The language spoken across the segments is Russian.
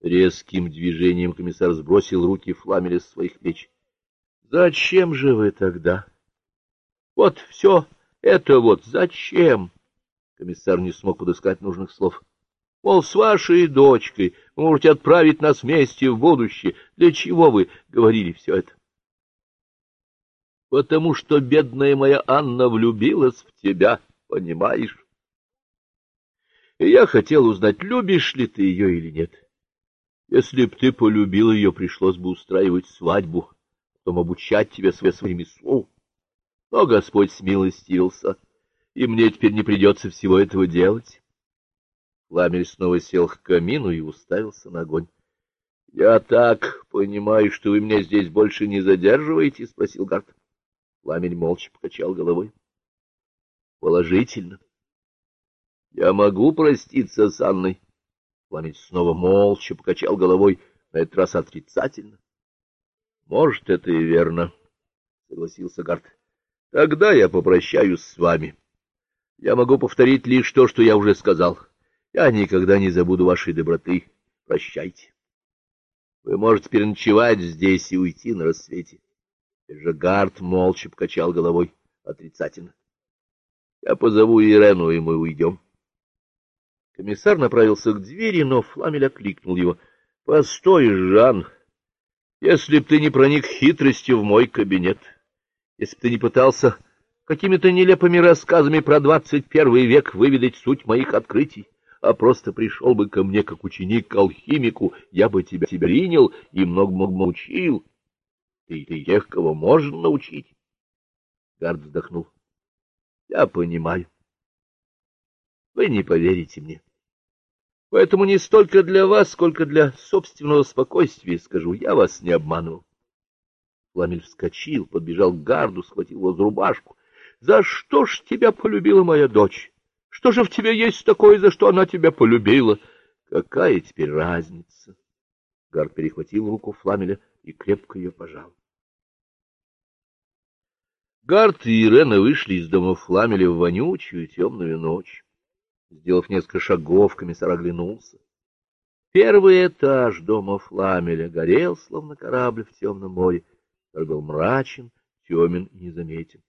Резким движением комиссар сбросил руки Фламеля с своих плеч. — Зачем же вы тогда? — Вот все это вот зачем? Комиссар не смог подыскать нужных слов. — Мол, с вашей дочкой вы можете отправить нас вместе в будущее. Для чего вы говорили все это? — Потому что бедная моя Анна влюбилась в тебя, понимаешь? И я хотел узнать, любишь ли ты ее или нет. — если б ты полюбил ее, пришлось бы устраивать свадьбу, потом обучать тебя своему ремеслу. Но Господь смилостивился, и мне теперь не придется всего этого делать. Ламель снова сел к камину и уставился на огонь. — Я так понимаю, что вы меня здесь больше не задерживаете? — спросил Гарт. Ламель молча покачал головой. — Положительно. — Я могу проститься с Анной. Пламень снова молча покачал головой, на этот раз отрицательно. — Может, это и верно, — согласился Гарт. — Тогда я попрощаюсь с вами. Я могу повторить лишь то, что я уже сказал. Я никогда не забуду вашей доброты. Прощайте. Вы можете переночевать здесь и уйти на рассвете. Гарт молча покачал головой отрицательно. Я позову Ирену, и мы уйдем. Комиссар направился к двери, но Фламель окликнул его. — Постой, Жан, если б ты не проник хитростью в мой кабинет, если б ты не пытался какими-то нелепыми рассказами про двадцать первый век выведать суть моих открытий, а просто пришел бы ко мне как ученик к алхимику, я бы тебя, тебя принял и много много научил. Ты, ты тех, кого можно научить. Гард вздохнул. — Я понимаю. Вы не поверите мне. Поэтому не столько для вас, сколько для собственного спокойствия скажу, я вас не обманывал. Пламель вскочил, подбежал к гарду, схватил его за рубашку. — За что ж тебя полюбила моя дочь? Что же в тебе есть такое, за что она тебя полюбила? Какая теперь разница? Гард перехватил руку Фламеля и крепко ее пожал. Гард и Ирена вышли из дома Фламеля в вонючую темную ночь. Сделав несколько шагов, комиссар оглянулся. Первый этаж дома Фламеля горел, словно корабль в темном море, который был мрачен, темен и незаметен.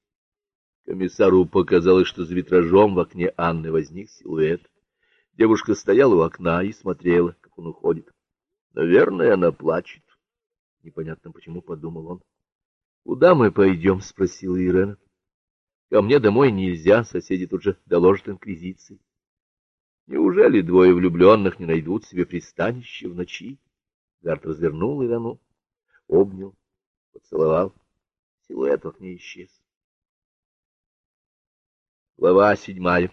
Комиссару показалось, что за витражом в окне Анны возник силуэт. Девушка стояла у окна и смотрела, как он уходит. Наверное, она плачет. Непонятно почему, подумал он. — Куда мы пойдем? — спросила Ирена. — Ко мне домой нельзя, соседи тут же доложат инквизиции. Неужели двое влюбленных не найдут себе пристанище в ночи? Гарт развернул Ирану, обнял, поцеловал. Силуэт от ней исчез. Глава седьмая.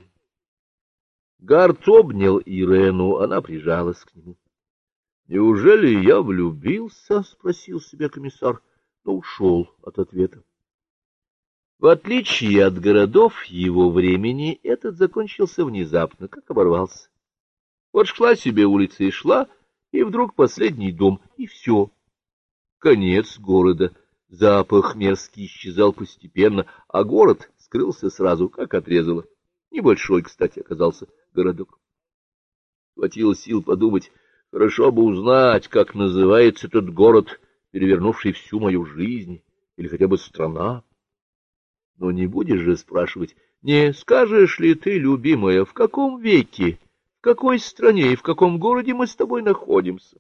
Гарт обнял Ирену, она прижалась к нему. — Неужели я влюбился? — спросил себя комиссар, но ушел от ответа. В отличие от городов его времени, этот закончился внезапно, как оборвался. Вот шла себе улица и шла, и вдруг последний дом, и все. Конец города. Запах мерзкий исчезал постепенно, а город скрылся сразу, как отрезало. Небольшой, кстати, оказался городок. Хватило сил подумать, хорошо бы узнать, как называется этот город, перевернувший всю мою жизнь, или хотя бы страна. Но не будешь же спрашивать, не скажешь ли ты, любимая, в каком веке, в какой стране и в каком городе мы с тобой находимся?